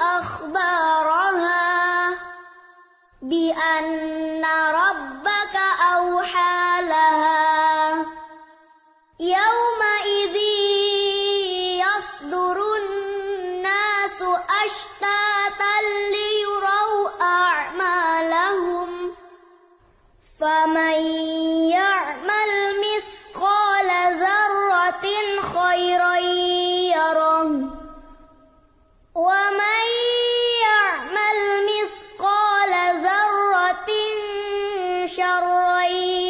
أخبارها بأن ربك أوحى لها. يومئذ يصدر الناس أشتاتا ليروا أعمالهم. فمن الريب